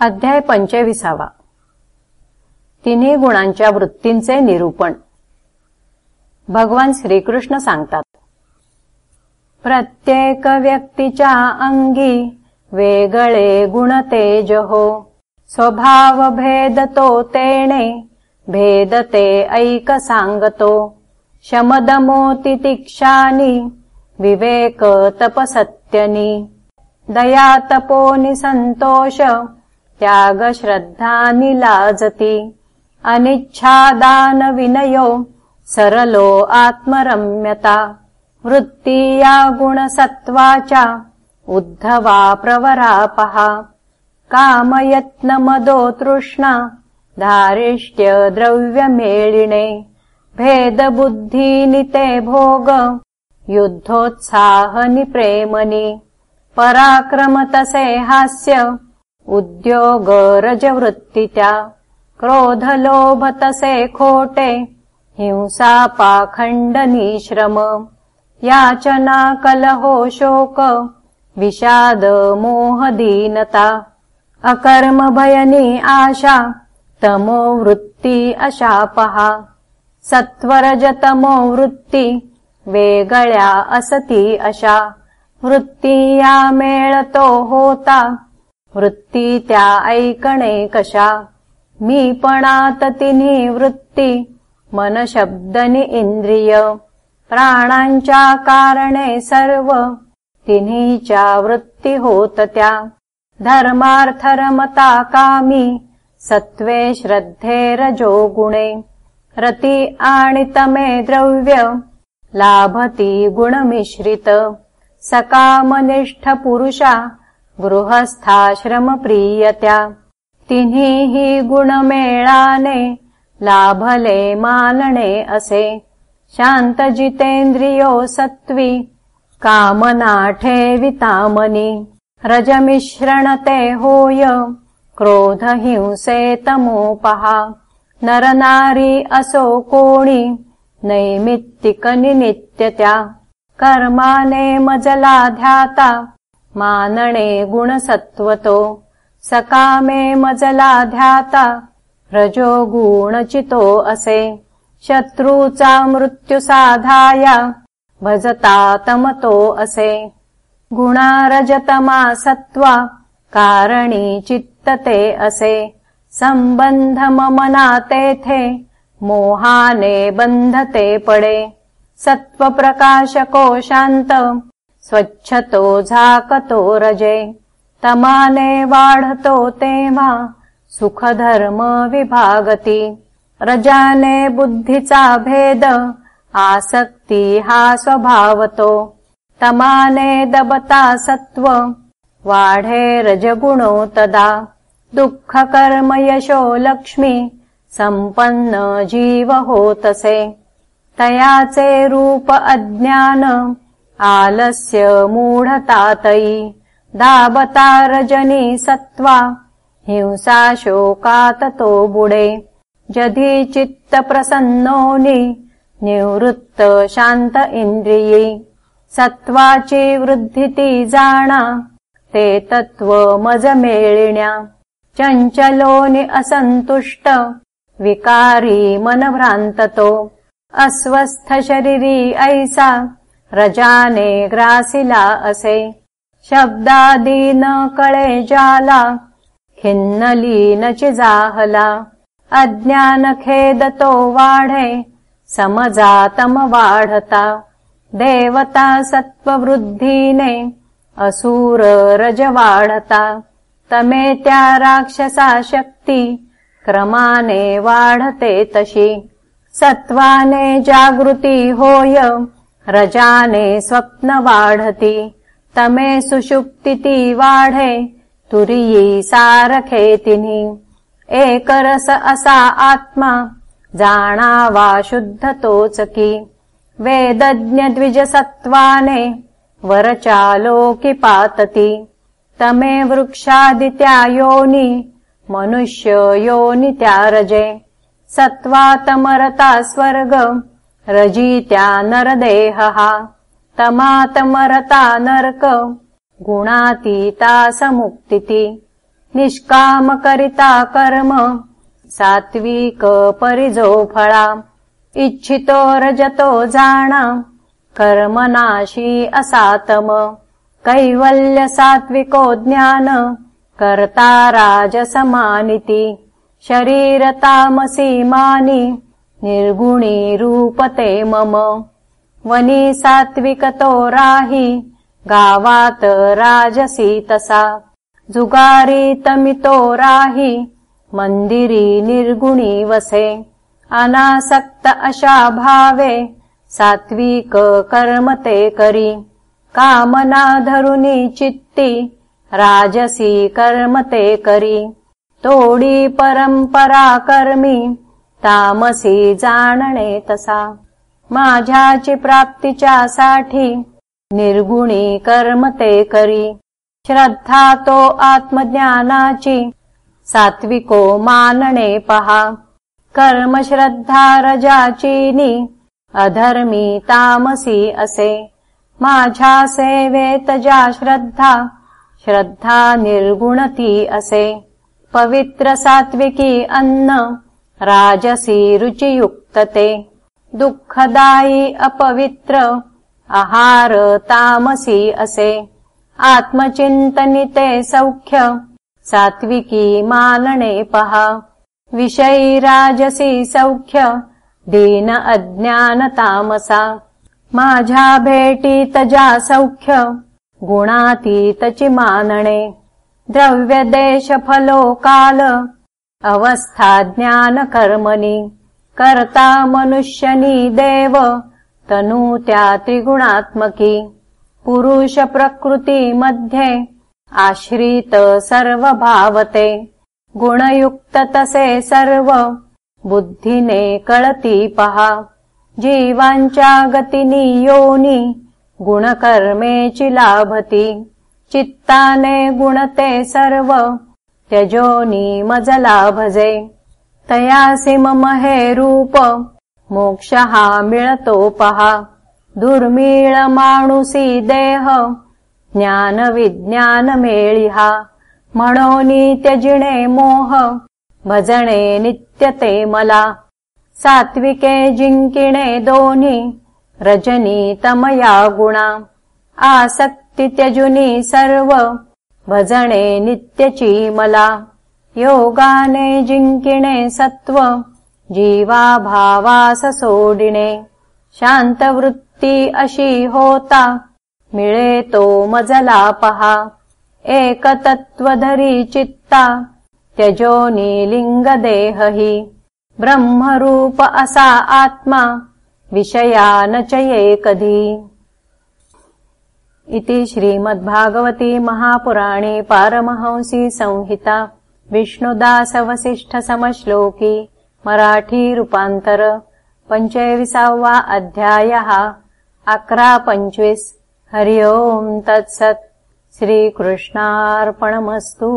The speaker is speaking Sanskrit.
अध्याय पंचविसावा. तिन्ही गुणांच्या वृत्तींचे निरूपण. भगवान श्रीकृष्ण सांगतात प्रत्येक व्यक्तीच्या अंगी वेगळे गुण तेज हो स्वभाव भेद तो तेणे भेद ते ऐक सांगतो. शमदमोती तिक्षानी विवेक तपसत्यनी. दया तपोनि संतोष त्याग श्रद्धा निलाजती अनिच्छादान विनयो सरलो आत्मरम्यता वृत्तीया गुणसत्त्वाचा उद्धवा प्रवरापहा कामयत्नमदो तृष्णा धारिष्ट्य द्रव्यमेळिणे भेदबुद्धीनि ते भोग युद्धोत्साहनि प्रेमनि। पराक्रमतसे हास्य उद्योग रजवृत्तित्या क्रोधलोभतसे खोटे हिंसा पाखण्डनीश्रम याचना कलहो शोक विषाद मोहदीनता अकर्म भयनी आशा तमो वृत्ति अशापहा सत्वरजतमो वृत्ति वेगळ्या असती अशा वृत्तिया मेळतो होता वृत्ती त्या ऐकणे कशा? मी पणात तिन्ही वृत्ती मन शब्दनि इंद्रिय प्राणांच्या कारणे सर्व तिन्हीच्या वृत्ती होत त्या. धर्मार्थरमता कामी सत्वे श्रद्धे रजो गुणे रती आणितमे द्रव्य लाभती गुणमिश्रित सकामनिष्ठ पुरुषा गृहस्थाश्रमप्रियत्या। तिन्ही हि गुणमेळाने लाभले मानणे असे। शान्तजितेन्द्रियो सत्त्वी कामनाठे वितामनि। रजमिश्रणते होय क्रोधहिंसे तमोपहा नरनारी असो कोणी नैमित्तिकनि नित्यत्या कर्माने मजला ध्याता मानणे गुणसत्त्वतो। सकामे मजला ध्याता रजो गुणचितो असे। शत्रूचा मृत्यु साधाया भजता तमतो असे। गुणा रजतमा सत्त्वा कारणी चित्तते असे। संबंध ममना तेथे मोहाने बंधते पडे। सत्त्वप्रकाशको शांत स्वच्छतो झाकतो रजे तमाने वाढतो तेव्हा सुखधर्म विभागती रजाने बुद्धीचा भेद आसक्ती हा स्वभावतो तमाने दबता सत्व वाढे रजगुणो तदा दुःख कर्म यशो लक्ष्मी संपन्न जीव होतसे तयाचे रूप अज्ञान आलस्य मूढतातयी दाबता रजनी सत्त्वा हिंसा शोकाततो बुडे जधी चित्त निवृत्त शान्त इन्द्रिये। सत्त्वाची वृद्धिति जाणा ते तत्त्व मजमेळिण्या चञ्चलोनि असन्तुष्ट विकारी मनभ्रान्ततो। अस्वस्थ शरीरी ऐसा रजाने ग्रासिला असे. शब्दादीन कळे जाला खिन्नलीन चिजाहला. अज्ञान खेदतो वाढे समजातम वाढता. देवता सत्ववृद्धीने असूर रज वाढता. तमे त्या राक्षसा शक्ती क्रमाने वाढते तशी. सत्वाने जागृती होय रजाने स्वप्न वाढती तमे सुषुप्तिती वाढे तुरी सारखे तिन्ही एकरस असा आत्मा जाणावा शुद्ध तोचकी. वेदज्ञ द्विजसत्वाने वरचालोकि पातती. तमे वृक्षादित्या योनि मनुष्य योनि त्या रजे सत्त्वातमरता स्वर्ग रजित्या नरदेहः तमातमरता नर्क गुणातीता समुक्तिति निष्कामकरिता कर्म सात्विक परिजो फला इच्छितो रजतो जाना कर्मनाशी असातम कैवल्य सात्विको ज्ञान कर्ता राजसमानिति शरीरतामसीमानि निर्गुणी रूपते मम। वनी सात्विकतो राहि गावात राजसी तसा। जुगारीतमितो राहि मन्दिरी निर्गुणी वसे। अनासक्त अशाभावे सात्विक कर्मते करी। कामना धरुनी चित्ती राजसी कर्मते करी। तोडी परंपरा कर्मी तामसी जाणणे तसा. माझ्याची प्राप्तीच्या साठी निर्गुणी कर्मते करी. श्रद्धा तो आत्मज्ञानाची सात्विको मानणे पहा. कर्मश्रद्धा रजाचीनी अधर्मी तामसी असे. माझ्या सेवेत जा श्रद्धा श्रद्धा निर्गुणती असे. पवित्र सात्विकी अन्न राजसी रुचियुक्तते। दुःखदायी अपवित्र आहार तामसी असे। आत्मचिन्तनिते सौख्य सात्विकी मानणे पहा। विषयी राजसी सौख्य दीन अज्ञानतामसा माझ्या भेटीत जा सौख्य गुणातीतचि मानणे द्रव्यदेश फलो काल अवस्था ज्ञान कर्मणि कर्ता मनुष्यनी देव तनूत्या त्रिगुणात्मकी। पुरुष प्रकृती मध्ये आश्रित सर्वभावते। गुणयुक्त तसे सर्व बुद्धिने कळती पहा। जीवांच्या गतीनी योनी गुणकर्मेची लाभती। चित्ताने गुणते सर्व त्यजोनी मजला भजे तयासी मम हे रूप। मोक्ष हा मिळतो पहा दुर्मिळ माणुसी देह। ज्ञान विज्ञान मेळिहा म्हणोनी त्यजिणे मोह। भजणे नित्यते मला। सात्विके जिंकिणे दोन्ही रजनी तमया गुणा। आसक्ति त्यजुनी सर्व भजणे नित्यची मला योगाने जिंकिणे सत्व जीवा भावास सोडिणे शांतवृत्ती अशी होता मिळे तो मजला पहा एकतत्त्वधरी चित्ता त्यजोनी लिङ्गदेहहि ब्रह्मरूप असा आत्मा विषया न चयेकधी इति श्रीमद्भागवती महापुराणे पारमहंसी संहिता विष्णुदासवसिष्ठसमश्लोकी मराठीरूपान्तर पञ्चविसावा अध्यायः अक्रा पञ्चविस् हरि ओम् तत्सत्। श्रीकृष्णार्पणमस्तु